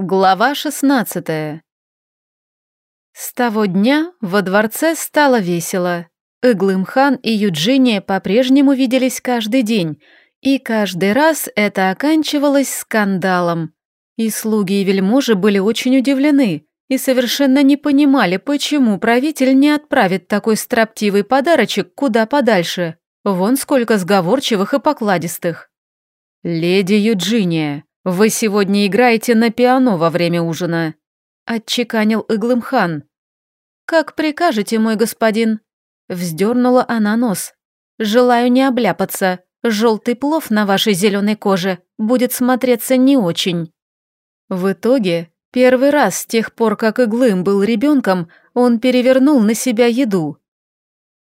Глава 16 С того дня во дворце стало весело. Иглымхан и Юджиния по-прежнему виделись каждый день, и каждый раз это оканчивалось скандалом. И слуги и вельможи были очень удивлены и совершенно не понимали, почему правитель не отправит такой строптивый подарочек куда подальше. Вон сколько сговорчивых и покладистых. «Леди Юджиния, вы сегодня играете на пиано во время ужина», — отчеканил Иглымхан. «Как прикажете, мой господин?» Вздернула она нос. «Желаю не обляпаться. Желтый плов на вашей зеленой коже будет смотреться не очень». В итоге, первый раз с тех пор, как Иглым был ребенком, он перевернул на себя еду.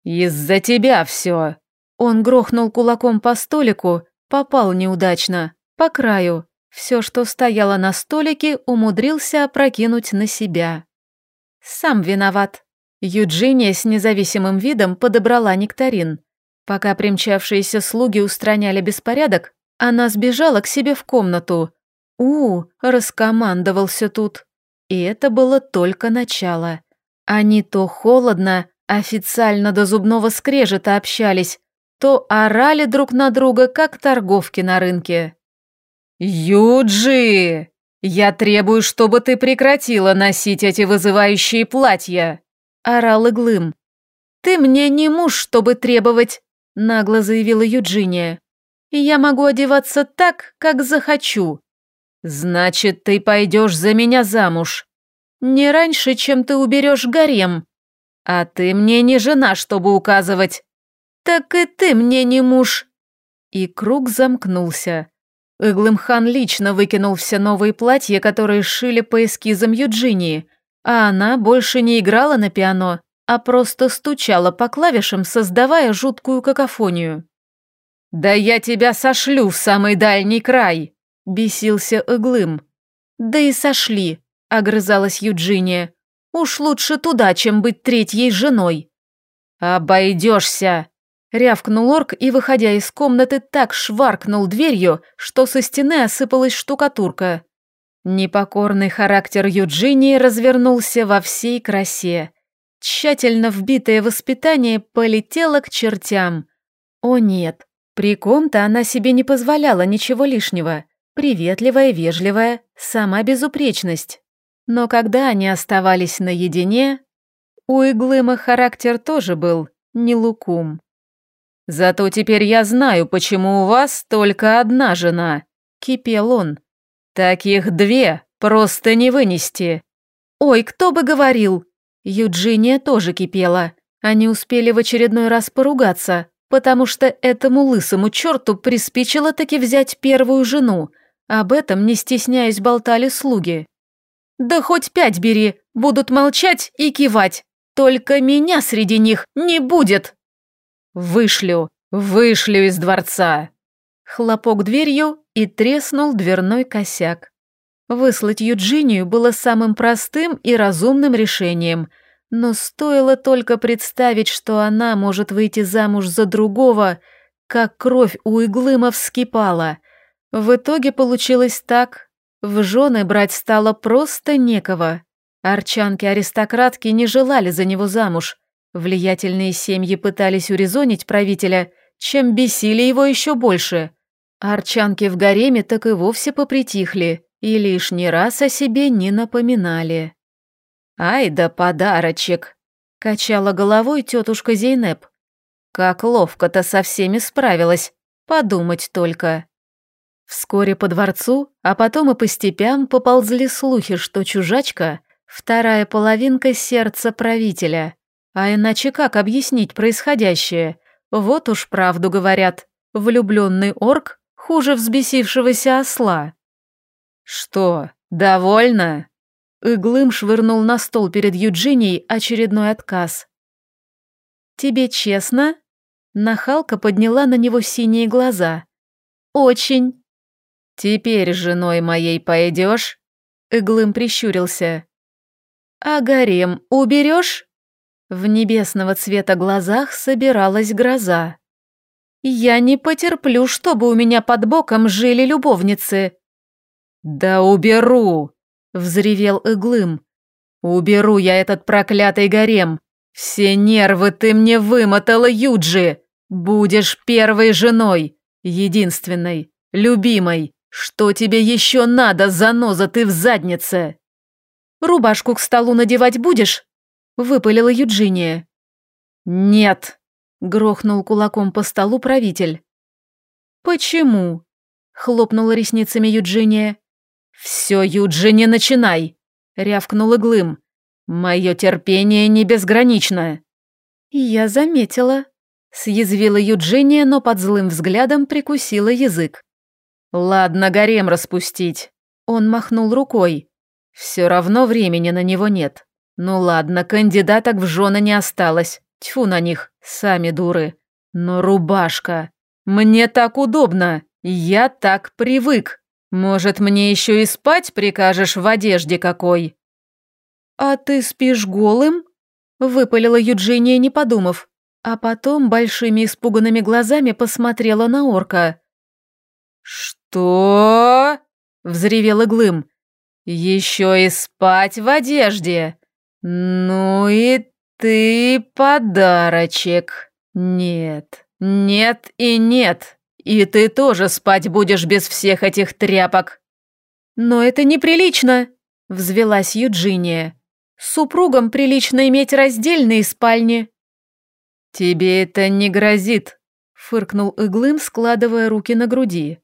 «Из-за тебя все!» Он грохнул кулаком по столику, попал неудачно, по краю. Все, что стояло на столике, умудрился опрокинуть на себя. Сам виноват. Юджиния с независимым видом подобрала нектарин. Пока примчавшиеся слуги устраняли беспорядок, она сбежала к себе в комнату. У, раскомандовался тут. И это было только начало. Они то холодно, официально до зубного скрежета общались, то орали друг на друга, как торговки на рынке. «Юджи! Я требую, чтобы ты прекратила носить эти вызывающие платья!» орал Иглым. «Ты мне не муж, чтобы требовать», — нагло заявила Юджиния. «И я могу одеваться так, как захочу». «Значит, ты пойдешь за меня замуж. Не раньше, чем ты уберешь гарем. А ты мне не жена, чтобы указывать. Так и ты мне не муж». И круг замкнулся. Иглымхан лично выкинул все новые платья, которые шили по эскизам Юджинии, а она больше не играла на пиано, а просто стучала по клавишам, создавая жуткую какофонию. «Да я тебя сошлю в самый дальний край!» – бесился Иглым. «Да и сошли», – огрызалась Юджиния. «Уж лучше туда, чем быть третьей женой». «Обойдешься!» – рявкнул орк и, выходя из комнаты, так шваркнул дверью, что со стены осыпалась штукатурка. Непокорный характер Юджинии развернулся во всей красе. Тщательно вбитое воспитание полетело к чертям. О нет, при ком-то она себе не позволяла ничего лишнего. Приветливая, вежливая, сама безупречность. Но когда они оставались наедине, у Иглыма характер тоже был не лукум. «Зато теперь я знаю, почему у вас только одна жена», — кипел он. «Таких две просто не вынести». «Ой, кто бы говорил!» Юджиния тоже кипела. Они успели в очередной раз поругаться, потому что этому лысому черту приспичило таки взять первую жену. Об этом, не стесняясь, болтали слуги. «Да хоть пять бери, будут молчать и кивать. Только меня среди них не будет!» «Вышлю, вышлю из дворца!» Хлопок дверью, и треснул дверной косяк. Выслать Юджинию было самым простым и разумным решением, но стоило только представить, что она может выйти замуж за другого, как кровь у Иглыма вскипала. В итоге получилось так. В жены брать стало просто некого. Арчанки-аристократки не желали за него замуж. Влиятельные семьи пытались урезонить правителя, чем бесили его еще больше. Арчанки в гареме так и вовсе попритихли и лишний раз о себе не напоминали. «Ай да подарочек!» — качала головой тетушка Зейнеп. «Как ловко-то со всеми справилась, подумать только». Вскоре по дворцу, а потом и по степям поползли слухи, что чужачка — вторая половинка сердца правителя. А иначе как объяснить происходящее? Вот уж правду говорят. Влюбленный орк хуже взбесившегося осла. «Что, довольно?» Иглым швырнул на стол перед Юджинией очередной отказ. «Тебе честно?» Нахалка подняла на него синие глаза. «Очень». «Теперь женой моей пойдешь?» Иглым прищурился. «А гарем уберешь?» В небесного цвета глазах собиралась гроза. Я не потерплю, чтобы у меня под боком жили любовницы. Да уберу, взревел Иглым. «Уберу я этот проклятый гарем! Все нервы ты мне вымотала, Юджи! Будешь первой женой, единственной, любимой! Что тебе еще надо, заноза ты в заднице?» «Рубашку к столу надевать будешь?» — выпалила Юджиния. «Нет!» — грохнул кулаком по столу правитель. «Почему?» — хлопнула ресницами Юджиния. «Все, Юджи, не начинай!» — рявкнул Иглым. «Мое терпение не безграничное». «Я заметила», — съязвила Юджиния, но под злым взглядом прикусила язык. «Ладно, гарем распустить». Он махнул рукой. «Все равно времени на него нет. Ну ладно, кандидаток в жены не осталось. Тьфу на них, сами дуры. Но рубашка. Мне так удобно. Я так привык. Может, мне еще и спать прикажешь в одежде какой?» «А ты спишь голым?» — выпалила Юджиния, не подумав, а потом большими испуганными глазами посмотрела на орка. «Что?» — взревел Иглым. «Еще и спать в одежде? Ну и ты подарочек. Нет, нет и нет. И ты тоже спать будешь без всех этих тряпок». «Но это неприлично», — взвелась Юджиния. «Супругам прилично иметь раздельные спальни». «Тебе это не грозит», — фыркнул Иглым, складывая руки на груди.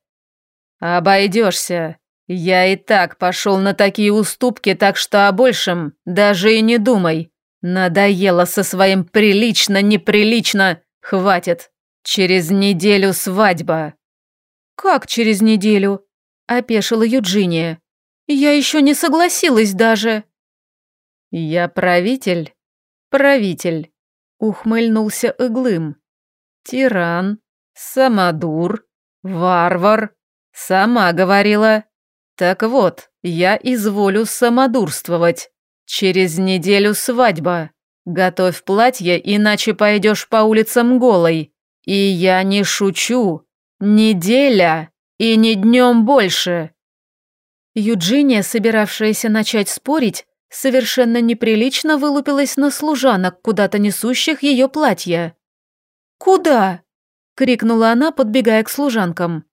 «Обойдешься. Я и так пошел на такие уступки, так что о большем даже и не думай. Надоело со своим прилично-неприлично. Хватит. Через неделю свадьба». «Как через неделю?» – опешила Юджиния. «Я еще не согласилась даже». «Я правитель, правитель», – ухмыльнулся Иглым. «Тиран, самодур, варвар, «Сама говорила. Так вот, я изволю самодурствовать. Через неделю свадьба. Готовь платье, иначе пойдешь по улицам голой. И я не шучу. Неделя и не днем больше». Юджиния, собиравшаяся начать спорить, совершенно неприлично вылупилась на служанок, куда-то несущих ее платье. «Куда?» — крикнула она, подбегая к служанкам.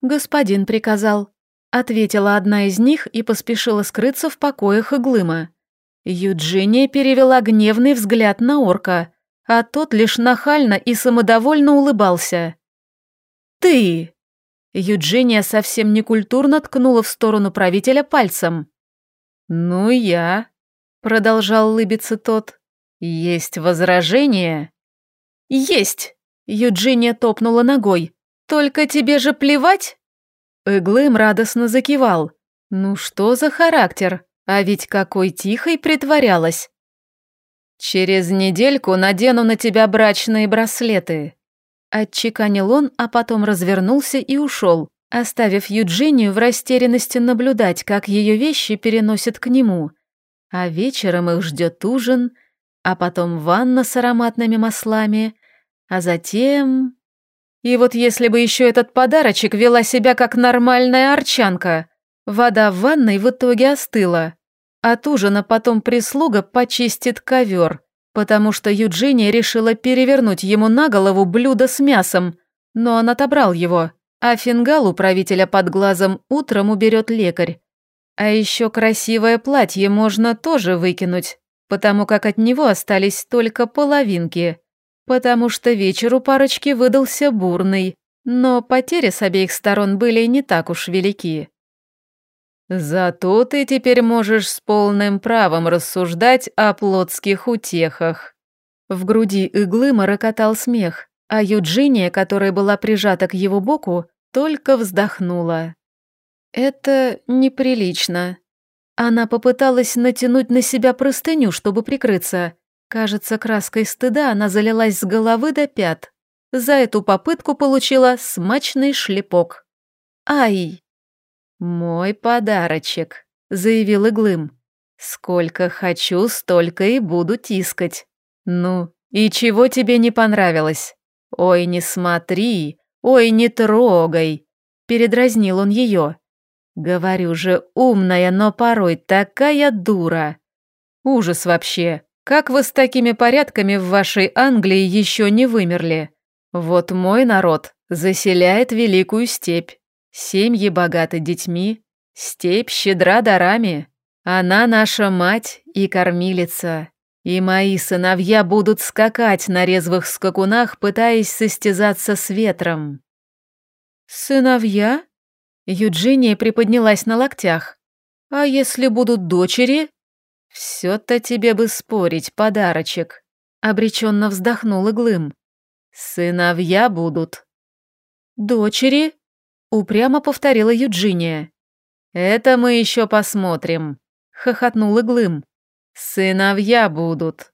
«Господин приказал», — ответила одна из них и поспешила скрыться в покоях Иглыма. Юджиния перевела гневный взгляд на орка, а тот лишь нахально и самодовольно улыбался. «Ты!» Юджиния совсем некультурно ткнула в сторону правителя пальцем. «Ну я», — продолжал улыбиться тот. «Есть возражение?» «Есть!» — Юджиния топнула ногой. «Только тебе же плевать?» Иглым радостно закивал. «Ну что за характер? А ведь какой тихой притворялась!» «Через недельку надену на тебя брачные браслеты», — отчеканил он, а потом развернулся и ушел, оставив Юджинию в растерянности наблюдать, как ее вещи переносят к нему. А вечером их ждет ужин, а потом ванна с ароматными маслами, а затем... И вот если бы еще этот подарочек вела себя как нормальная арчанка, вода в ванной в итоге остыла. От ужина потом прислуга почистит ковер, потому что Юджиния решила перевернуть ему на голову блюдо с мясом, но он отобрал его, а фингал правителя под глазом утром уберет лекарь. А еще красивое платье можно тоже выкинуть, потому как от него остались только половинки потому что вечер у парочки выдался бурный, но потери с обеих сторон были не так уж велики. «Зато ты теперь можешь с полным правом рассуждать о плотских утехах». В груди иглы морокотал смех, а Юджиния, которая была прижата к его боку, только вздохнула. «Это неприлично». Она попыталась натянуть на себя простыню, чтобы прикрыться, Кажется, краской стыда она залилась с головы до пят. За эту попытку получила смачный шлепок. «Ай!» «Мой подарочек», — заявил Иглым. «Сколько хочу, столько и буду тискать. Ну, и чего тебе не понравилось? Ой, не смотри, ой, не трогай!» Передразнил он ее. Говорю же, умная, но порой такая дура. Ужас вообще. Как вы с такими порядками в вашей Англии еще не вымерли? Вот мой народ заселяет великую степь. Семьи богаты детьми, степь щедра дарами. Она наша мать и кормилица. И мои сыновья будут скакать на резвых скакунах, пытаясь состязаться с ветром. Сыновья? Юджиния приподнялась на локтях. А если будут дочери? «Все-то тебе бы спорить, подарочек», — обреченно вздохнул Иглым. «Сыновья будут». «Дочери?» — упрямо повторила Юджиния. «Это мы еще посмотрим», — хохотнул Иглым. «Сыновья будут».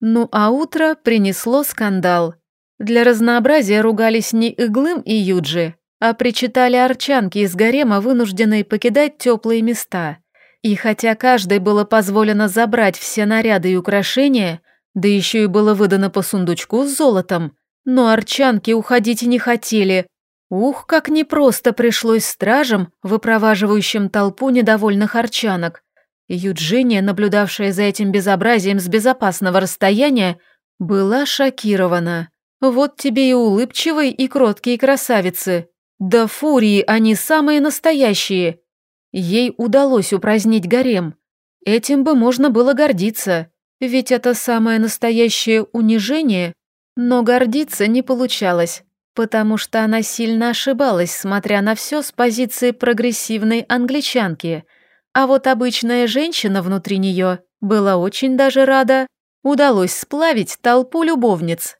Ну а утро принесло скандал. Для разнообразия ругались не Иглым и Юджи, а причитали арчанки из гарема, вынужденные покидать теплые места. И хотя каждой было позволено забрать все наряды и украшения, да еще и было выдано по сундучку с золотом, но арчанки уходить не хотели. Ух, как непросто пришлось стражам, выпроваживающим толпу недовольных арчанок. Юджиния, наблюдавшая за этим безобразием с безопасного расстояния, была шокирована. Вот тебе и улыбчивые, и кроткие красавицы. Да фурии они самые настоящие. Ей удалось упразднить гарем. Этим бы можно было гордиться, ведь это самое настоящее унижение, но гордиться не получалось, потому что она сильно ошибалась, смотря на все с позиции прогрессивной англичанки, а вот обычная женщина внутри нее была очень даже рада. Удалось сплавить толпу любовниц.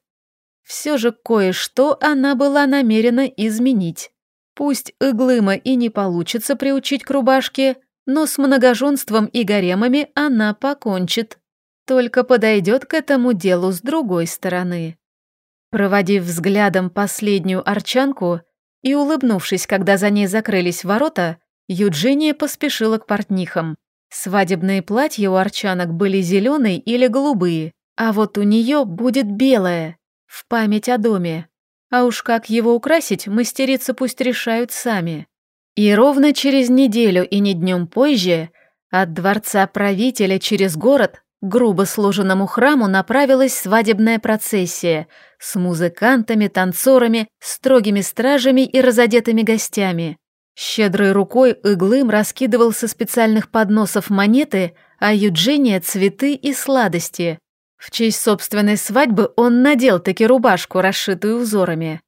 Все же кое-что она была намерена изменить. Пусть Иглыма и не получится приучить к рубашке, но с многоженством и гаремами она покончит. Только подойдет к этому делу с другой стороны. Проводив взглядом последнюю арчанку и улыбнувшись, когда за ней закрылись ворота, Юджиния поспешила к портнихам. Свадебные платья у арчанок были зеленые или голубые, а вот у нее будет белое, в память о доме. А уж как его украсить, мастерицы пусть решают сами. И ровно через неделю и не днем позже от дворца правителя через город к грубо сложенному храму направилась свадебная процессия с музыкантами, танцорами, строгими стражами и разодетыми гостями. Щедрой рукой Иглым раскидывал со специальных подносов монеты, а Юджиния — цветы и сладости. В честь собственной свадьбы он надел таки рубашку, расшитую узорами.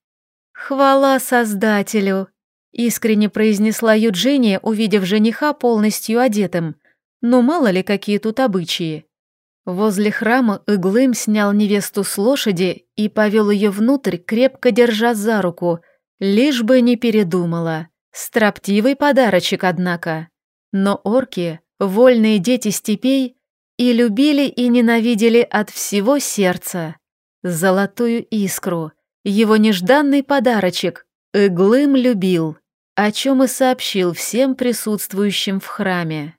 «Хвала Создателю!» — искренне произнесла Юджиния, увидев жениха полностью одетым. «Ну мало ли какие тут обычаи». Возле храма Иглым снял невесту с лошади и повел ее внутрь, крепко держа за руку, лишь бы не передумала. Строптивый подарочек, однако. Но орки, вольные дети степей, и любили и ненавидели от всего сердца. Золотую искру, его нежданный подарочек, Иглым любил, о чем и сообщил всем присутствующим в храме.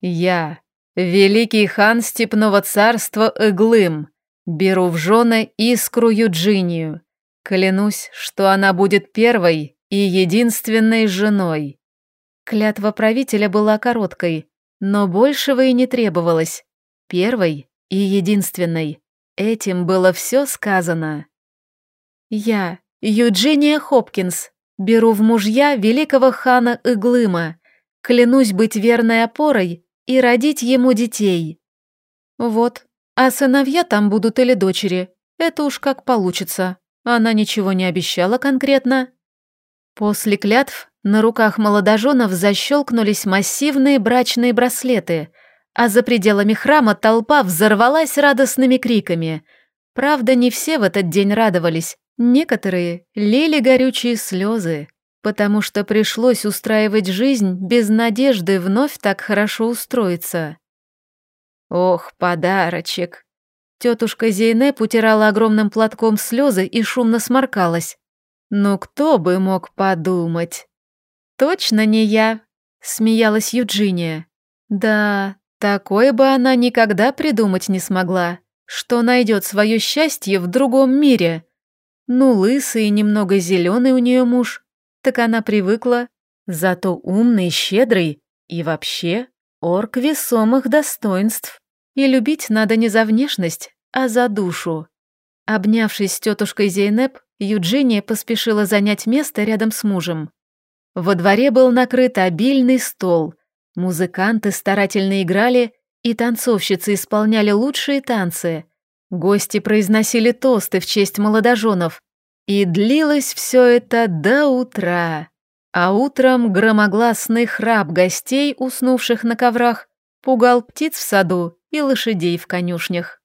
«Я, великий хан Степного царства Иглым, беру в жены искру Юджинию, клянусь, что она будет первой и единственной женой». Клятва правителя была короткой, но большего и не требовалось. Первой и единственной. Этим было все сказано. Я, Юджиния Хопкинс, беру в мужья великого хана Иглыма, клянусь быть верной опорой и родить ему детей. Вот, а сыновья там будут или дочери, это уж как получится. Она ничего не обещала конкретно. После клятв на руках молодоженов защелкнулись массивные брачные браслеты, а за пределами храма толпа взорвалась радостными криками. Правда, не все в этот день радовались, некоторые лили горючие слезы, потому что пришлось устраивать жизнь без надежды вновь так хорошо устроиться. Ох, подарочек! Тетушка Зейнеп утирала огромным платком слезы и шумно сморкалась. Ну кто бы мог подумать? «Точно не я», — смеялась Юджиния. «Да, такое бы она никогда придумать не смогла, что найдет свое счастье в другом мире. Ну, лысый и немного зеленый у нее муж, так она привыкла. Зато умный, щедрый и вообще орк весомых достоинств. И любить надо не за внешность, а за душу. Обнявшись с тетушкой Зейнеп, Юджиния поспешила занять место рядом с мужем. Во дворе был накрыт обильный стол. Музыканты старательно играли, и танцовщицы исполняли лучшие танцы. Гости произносили тосты в честь молодоженов. И длилось все это до утра. А утром громогласный храп гостей, уснувших на коврах, пугал птиц в саду и лошадей в конюшнях.